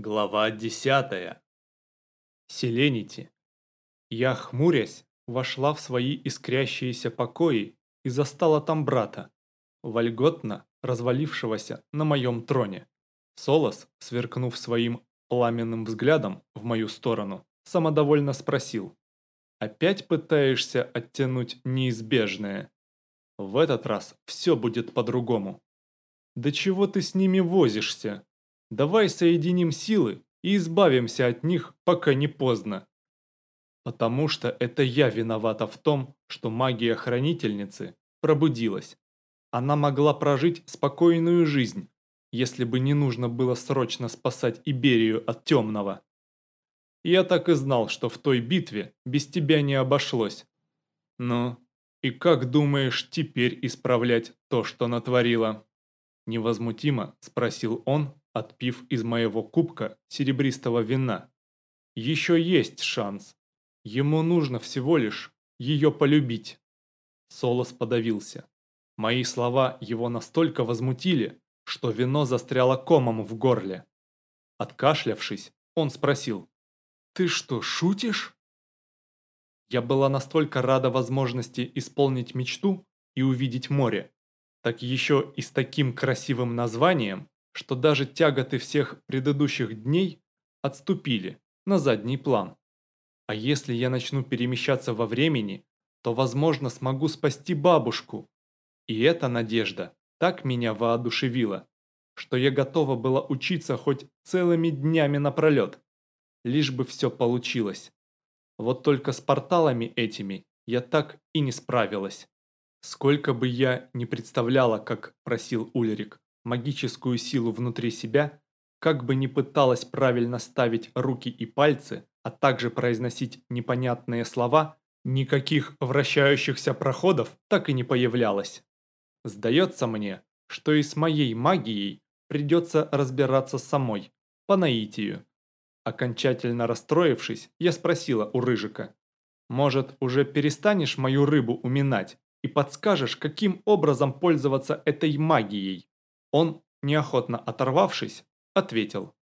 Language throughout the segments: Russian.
Глава десятая. Селенити. Я, хмурясь, вошла в свои искрящиеся покои и застала там брата, вольготно развалившегося на моем троне. Солос, сверкнув своим пламенным взглядом в мою сторону, самодовольно спросил. «Опять пытаешься оттянуть неизбежное? В этот раз все будет по-другому». «Да чего ты с ними возишься?» Давай соединим силы и избавимся от них, пока не поздно. Потому что это я виновата в том, что магия хранительницы пробудилась. Она могла прожить спокойную жизнь, если бы не нужно было срочно спасать Иберию от темного. Я так и знал, что в той битве без тебя не обошлось. Ну, и как думаешь теперь исправлять то, что натворила? Невозмутимо спросил он, отпив из моего кубка серебристого вина. Еще есть шанс. Ему нужно всего лишь ее полюбить. Солос подавился. Мои слова его настолько возмутили, что вино застряло комом в горле. Откашлявшись, он спросил. «Ты что, шутишь?» Я была настолько рада возможности исполнить мечту и увидеть море, так еще и с таким красивым названием, что даже тяготы всех предыдущих дней отступили на задний план. А если я начну перемещаться во времени, то, возможно, смогу спасти бабушку. И эта надежда так меня воодушевила, что я готова была учиться хоть целыми днями напролет, лишь бы все получилось. Вот только с порталами этими я так и не справилась. Сколько бы я не представляла, как просил Ульрик, магическую силу внутри себя, как бы ни пыталась правильно ставить руки и пальцы, а также произносить непонятные слова, никаких вращающихся проходов так и не появлялось. Сдается мне, что и с моей магией придется разбираться самой, по наитию. Окончательно расстроившись, я спросила у Рыжика, «Может, уже перестанешь мою рыбу уминать и подскажешь, каким образом пользоваться этой магией?» Он, неохотно оторвавшись, ответил.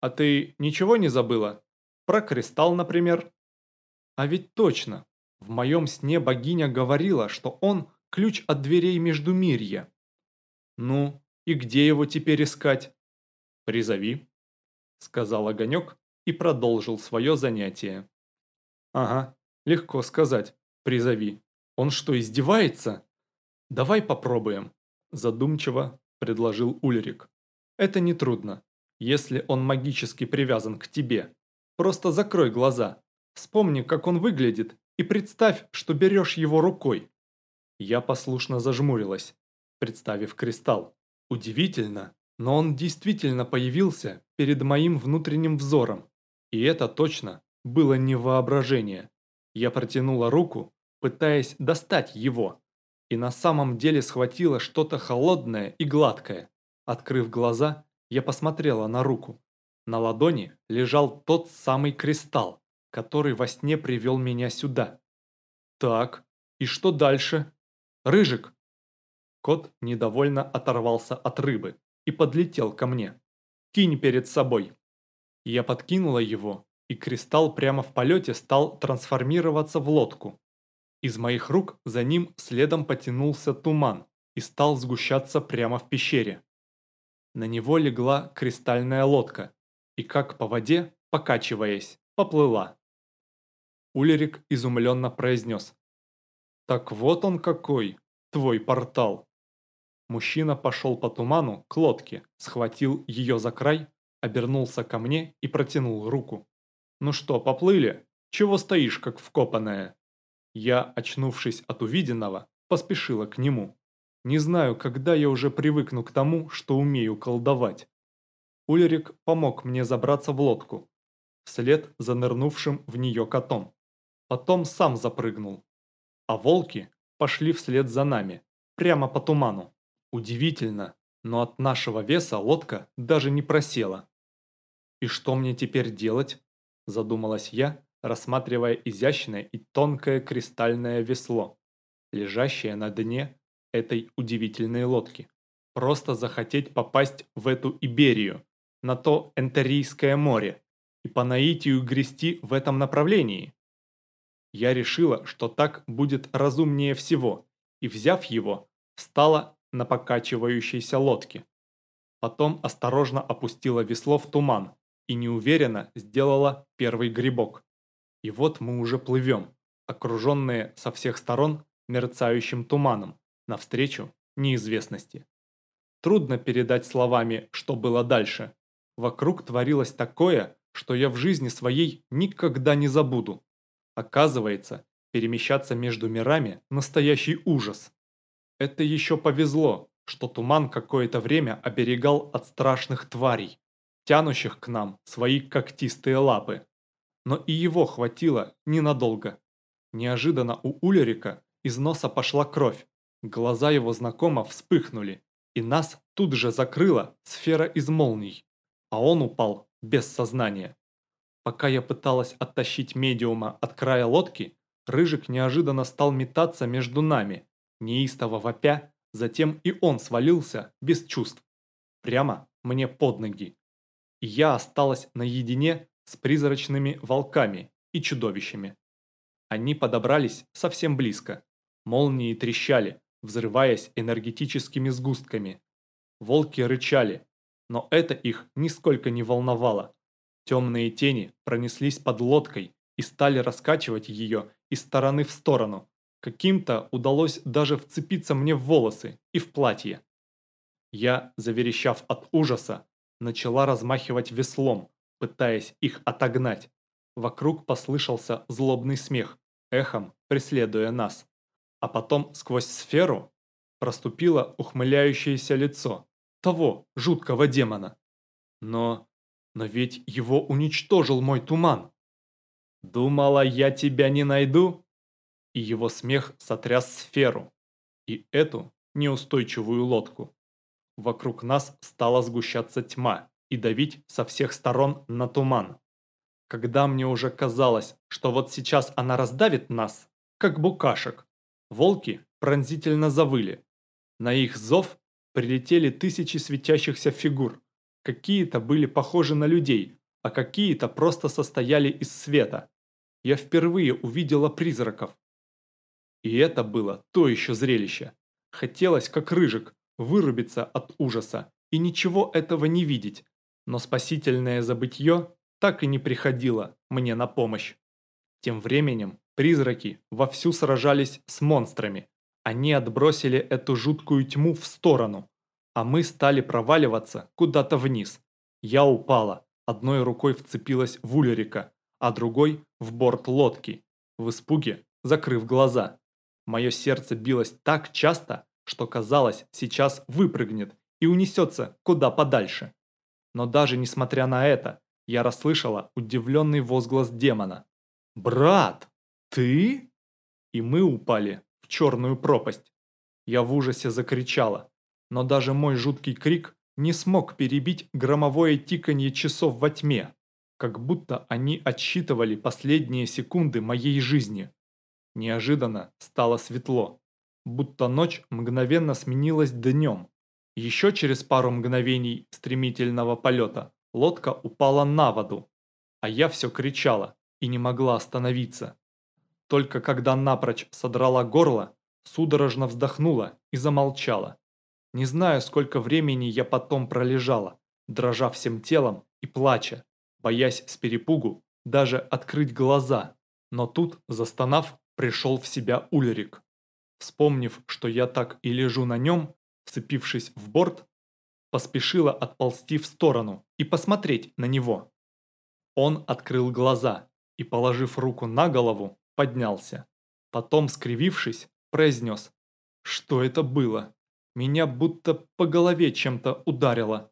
«А ты ничего не забыла? Про кристалл, например?» «А ведь точно, в моем сне богиня говорила, что он – ключ от дверей Междумирья. Ну, и где его теперь искать?» «Призови», – сказал Огонек и продолжил свое занятие. «Ага, легко сказать, призови. Он что, издевается? Давай попробуем», – задумчиво – предложил Ульрик. «Это нетрудно, если он магически привязан к тебе. Просто закрой глаза, вспомни, как он выглядит, и представь, что берешь его рукой». Я послушно зажмурилась, представив кристалл. Удивительно, но он действительно появился перед моим внутренним взором. И это точно было не воображение. Я протянула руку, пытаясь достать его, и на самом деле схватила что-то холодное и гладкое. Открыв глаза, я посмотрела на руку. На ладони лежал тот самый кристалл, который во сне привел меня сюда. Так, и что дальше? Рыжик! Кот недовольно оторвался от рыбы и подлетел ко мне. Кинь перед собой. Я подкинула его, и кристалл прямо в полете стал трансформироваться в лодку. Из моих рук за ним следом потянулся туман и стал сгущаться прямо в пещере. На него легла кристальная лодка и как по воде, покачиваясь, поплыла. Улерик изумленно произнес. «Так вот он какой, твой портал!» Мужчина пошел по туману к лодке, схватил ее за край, обернулся ко мне и протянул руку. «Ну что, поплыли? Чего стоишь, как вкопанная?» Я, очнувшись от увиденного, поспешила к нему. Не знаю, когда я уже привыкну к тому, что умею колдовать. Ульрик помог мне забраться в лодку, вслед за нырнувшим в нее котом. Потом сам запрыгнул. А волки пошли вслед за нами, прямо по туману. Удивительно, но от нашего веса лодка даже не просела. «И что мне теперь делать?» – задумалась я, рассматривая изящное и тонкое кристальное весло, лежащее на дне этой удивительной лодки. Просто захотеть попасть в эту Иберию, на то Энтерийское море и по наитию грести в этом направлении. Я решила, что так будет разумнее всего, и, взяв его, встала на покачивающейся лодке. Потом осторожно опустила весло в туман и неуверенно сделала первый грибок. И вот мы уже плывем, окруженные со всех сторон мерцающим туманом, навстречу неизвестности. Трудно передать словами, что было дальше. Вокруг творилось такое, что я в жизни своей никогда не забуду. Оказывается, перемещаться между мирами – настоящий ужас. Это еще повезло, что туман какое-то время оберегал от страшных тварей, тянущих к нам свои когтистые лапы. Но и его хватило ненадолго. Неожиданно у Улерика из носа пошла кровь, глаза его знакомо вспыхнули, и нас тут же закрыла сфера из молний, а он упал без сознания. Пока я пыталась оттащить медиума от края лодки, Рыжик неожиданно стал метаться между нами, неистово вопя, затем и он свалился без чувств, прямо мне под ноги. И я осталась наедине с призрачными волками и чудовищами. Они подобрались совсем близко. Молнии трещали, взрываясь энергетическими сгустками. Волки рычали, но это их нисколько не волновало. Темные тени пронеслись под лодкой и стали раскачивать ее из стороны в сторону. Каким-то удалось даже вцепиться мне в волосы и в платье. Я, заверещав от ужаса, начала размахивать веслом, пытаясь их отогнать. Вокруг послышался злобный смех, эхом преследуя нас. А потом сквозь сферу проступило ухмыляющееся лицо того жуткого демона. Но... но ведь его уничтожил мой туман. Думала, я тебя не найду? И его смех сотряс сферу. И эту неустойчивую лодку. Вокруг нас стала сгущаться тьма и давить со всех сторон на туман. Когда мне уже казалось, что вот сейчас она раздавит нас, как букашек, волки пронзительно завыли. На их зов прилетели тысячи светящихся фигур. Какие-то были похожи на людей, а какие-то просто состояли из света. Я впервые увидела призраков. И это было то еще зрелище. Хотелось, как рыжик, вырубиться от ужаса и ничего этого не видеть, но спасительное забытье так и не приходило мне на помощь. Тем временем призраки вовсю сражались с монстрами. Они отбросили эту жуткую тьму в сторону, а мы стали проваливаться куда-то вниз. Я упала, одной рукой вцепилась в Ульрика, а другой в борт лодки, в испуге закрыв глаза. Мое сердце билось так часто, что казалось, сейчас выпрыгнет и унесется куда подальше. Но даже несмотря на это, я расслышала удивленный возглас демона. «Брат, ты?» И мы упали в черную пропасть. Я в ужасе закричала, но даже мой жуткий крик не смог перебить громовое тиканье часов во тьме, как будто они отсчитывали последние секунды моей жизни. Неожиданно стало светло, будто ночь мгновенно сменилась днем. Еще через пару мгновений стремительного полета лодка упала на воду, а я все кричала и не могла остановиться. Только когда напрочь содрала горло, судорожно вздохнула и замолчала. Не знаю, сколько времени я потом пролежала, дрожа всем телом и плача, боясь с перепугу даже открыть глаза. Но тут, застонав, пришел в себя Ульрик. Вспомнив, что я так и лежу на нем, вцепившись в борт, поспешила отползти в сторону и посмотреть на него. Он открыл глаза и, положив руку на голову, поднялся. Потом, скривившись, произнес, что это было. Меня будто по голове чем-то ударило.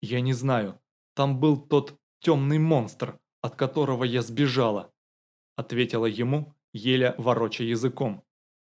Я не знаю, там был тот темный монстр, от которого я сбежала, ответила ему, еле вороча языком.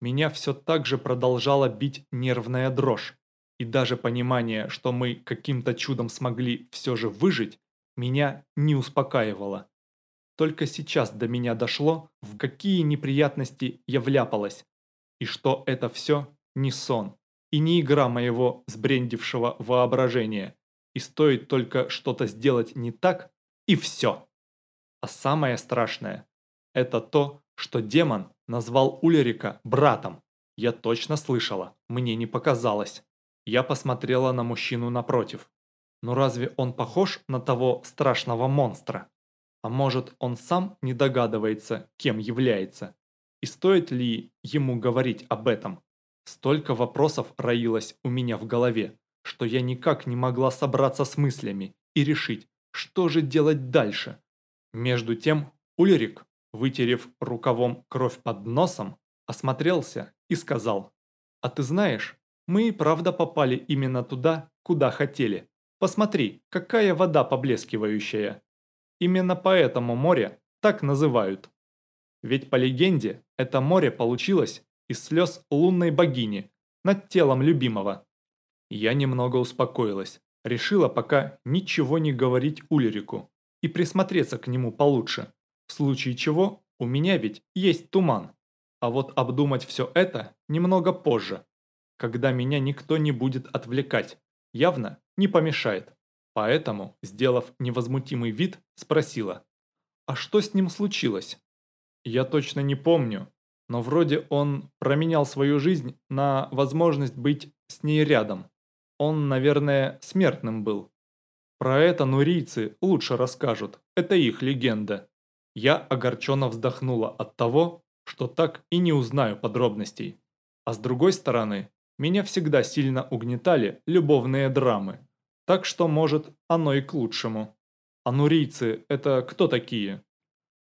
Меня все так же продолжала бить нервная дрожь, и даже понимание, что мы каким-то чудом смогли все же выжить, меня не успокаивало. Только сейчас до меня дошло, в какие неприятности я вляпалась, и что это все не сон, и не игра моего сбрендившего воображения, и стоит только что-то сделать не так, и все. А самое страшное – это то, что демон назвал Улерика братом. Я точно слышала, мне не показалось. Я посмотрела на мужчину напротив. Но разве он похож на того страшного монстра? А может, он сам не догадывается, кем является? И стоит ли ему говорить об этом? Столько вопросов роилось у меня в голове, что я никак не могла собраться с мыслями и решить, что же делать дальше. Между тем Ульрик, вытерев рукавом кровь под носом, осмотрелся и сказал, «А ты знаешь, мы и правда попали именно туда, куда хотели. Посмотри, какая вода поблескивающая. Именно поэтому море так называют. Ведь по легенде, это море получилось из слез лунной богини над телом любимого. Я немного успокоилась, решила пока ничего не говорить Ульрику и присмотреться к нему получше, в случае чего у меня ведь есть туман. А вот обдумать все это немного позже, когда меня никто не будет отвлекать, явно не помешает. Поэтому, сделав невозмутимый вид, спросила, «А что с ним случилось?» «Я точно не помню, но вроде он променял свою жизнь на возможность быть с ней рядом. Он, наверное, смертным был. Про это нурийцы лучше расскажут, это их легенда». Я огорченно вздохнула от того, что так и не узнаю подробностей. А с другой стороны, меня всегда сильно угнетали любовные драмы. Так что, может, оно и к лучшему. А нурийцы – это кто такие?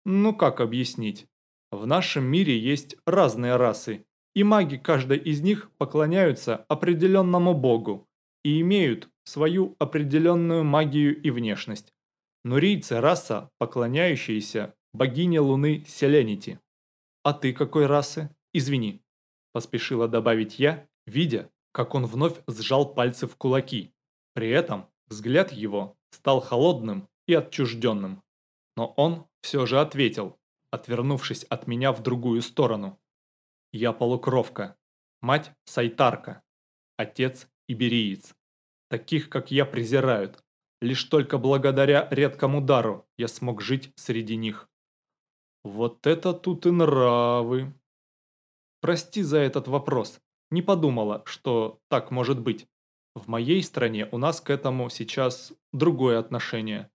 Ну как объяснить? В нашем мире есть разные расы, и маги каждой из них поклоняются определенному богу и имеют свою определенную магию и внешность. Нурийцы – раса, поклоняющаяся богине Луны Селенити. А ты какой расы? Извини. Поспешила добавить я, видя, как он вновь сжал пальцы в кулаки. При этом взгляд его стал холодным и отчужденным. Но он все же ответил, отвернувшись от меня в другую сторону. «Я полукровка, мать Сайтарка, отец Ибериец. Таких, как я, презирают. Лишь только благодаря редкому дару я смог жить среди них». «Вот это тут и нравы!» Прости за этот вопрос. Не подумала, что так может быть. В моей стране у нас к этому сейчас другое отношение.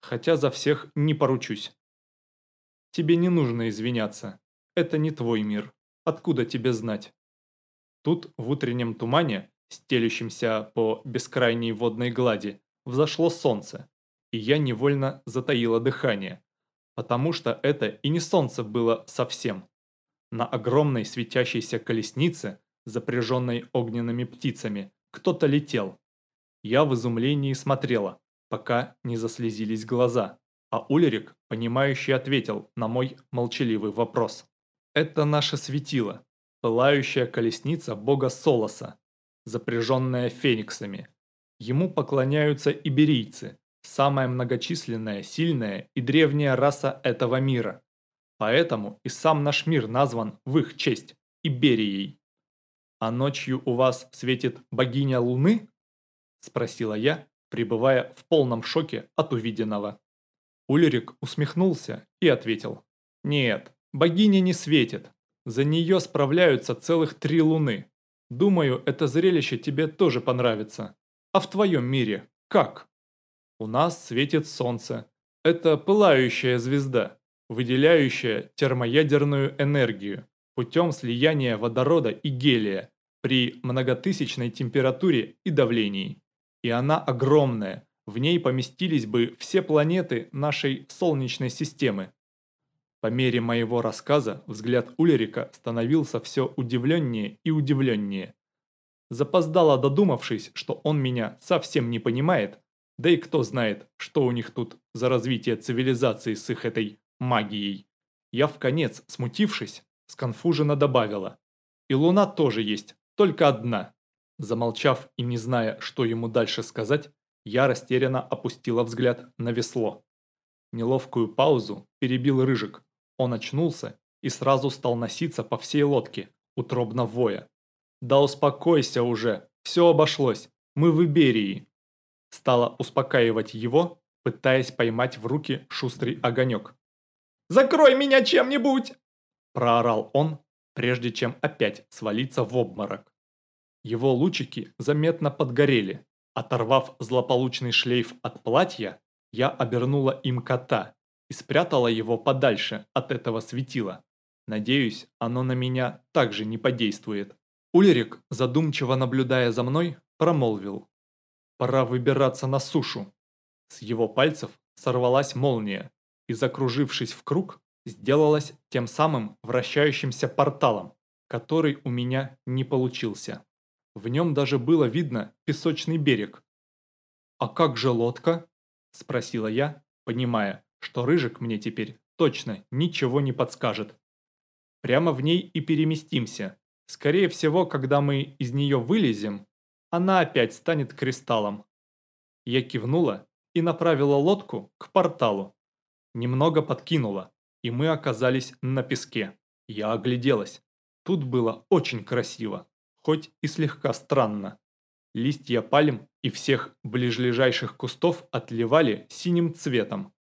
Хотя за всех не поручусь. Тебе не нужно извиняться. Это не твой мир. Откуда тебе знать? Тут в утреннем тумане, стелющемся по бескрайней водной глади, взошло солнце, и я невольно затаила дыхание, потому что это и не солнце было совсем. На огромной светящейся колеснице, запряженной огненными птицами, кто-то летел. Я в изумлении смотрела, пока не заслезились глаза, а Ульрик, понимающий, ответил на мой молчаливый вопрос. «Это наше светило, пылающая колесница бога Солоса, запряженная фениксами. Ему поклоняются иберийцы, самая многочисленная, сильная и древняя раса этого мира. Поэтому и сам наш мир назван в их честь – Иберией. «А ночью у вас светит богиня Луны?» – спросила я, пребывая в полном шоке от увиденного. Ульрик усмехнулся и ответил. «Нет, богиня не светит. За нее справляются целых три луны. Думаю, это зрелище тебе тоже понравится. А в твоем мире как?» «У нас светит солнце. Это пылающая звезда выделяющая термоядерную энергию путем слияния водорода и гелия при многотысячной температуре и давлении. И она огромная, в ней поместились бы все планеты нашей Солнечной системы. По мере моего рассказа взгляд Ульрика становился все удивленнее и удивленнее. Запоздало додумавшись, что он меня совсем не понимает, да и кто знает, что у них тут за развитие цивилизации с их этой магией. Я в конец, смутившись, сконфуженно добавила. И луна тоже есть, только одна. Замолчав и не зная, что ему дальше сказать, я растерянно опустила взгляд на весло. Неловкую паузу перебил Рыжик. Он очнулся и сразу стал носиться по всей лодке, утробно воя. «Да успокойся уже, все обошлось, мы в Иберии». Стала успокаивать его, пытаясь поймать в руки шустрый огонек. «Закрой меня чем-нибудь!» Проорал он, прежде чем опять свалиться в обморок. Его лучики заметно подгорели. Оторвав злополучный шлейф от платья, я обернула им кота и спрятала его подальше от этого светила. Надеюсь, оно на меня также не подействует. Ульрик, задумчиво наблюдая за мной, промолвил. «Пора выбираться на сушу». С его пальцев сорвалась молния и, закружившись в круг, сделалась тем самым вращающимся порталом, который у меня не получился. В нем даже было видно песочный берег. «А как же лодка?» – спросила я, понимая, что Рыжик мне теперь точно ничего не подскажет. Прямо в ней и переместимся. Скорее всего, когда мы из нее вылезем, она опять станет кристаллом. Я кивнула и направила лодку к порталу. Немного подкинула, и мы оказались на песке. Я огляделась. Тут было очень красиво, хоть и слегка странно. Листья пальм и всех ближайших кустов отливали синим цветом.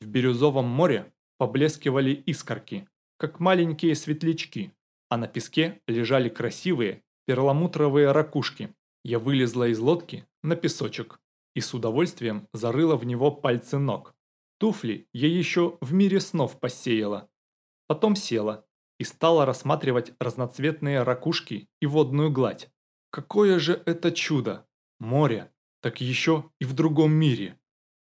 В бирюзовом море поблескивали искорки, как маленькие светлячки, а на песке лежали красивые перламутровые ракушки. Я вылезла из лодки на песочек и с удовольствием зарыла в него пальцы ног. Туфли я еще в мире снов посеяла. Потом села и стала рассматривать разноцветные ракушки и водную гладь. Какое же это чудо! Море, так еще и в другом мире.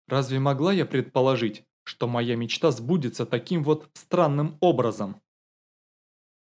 Разве могла я предположить, что моя мечта сбудется таким вот странным образом.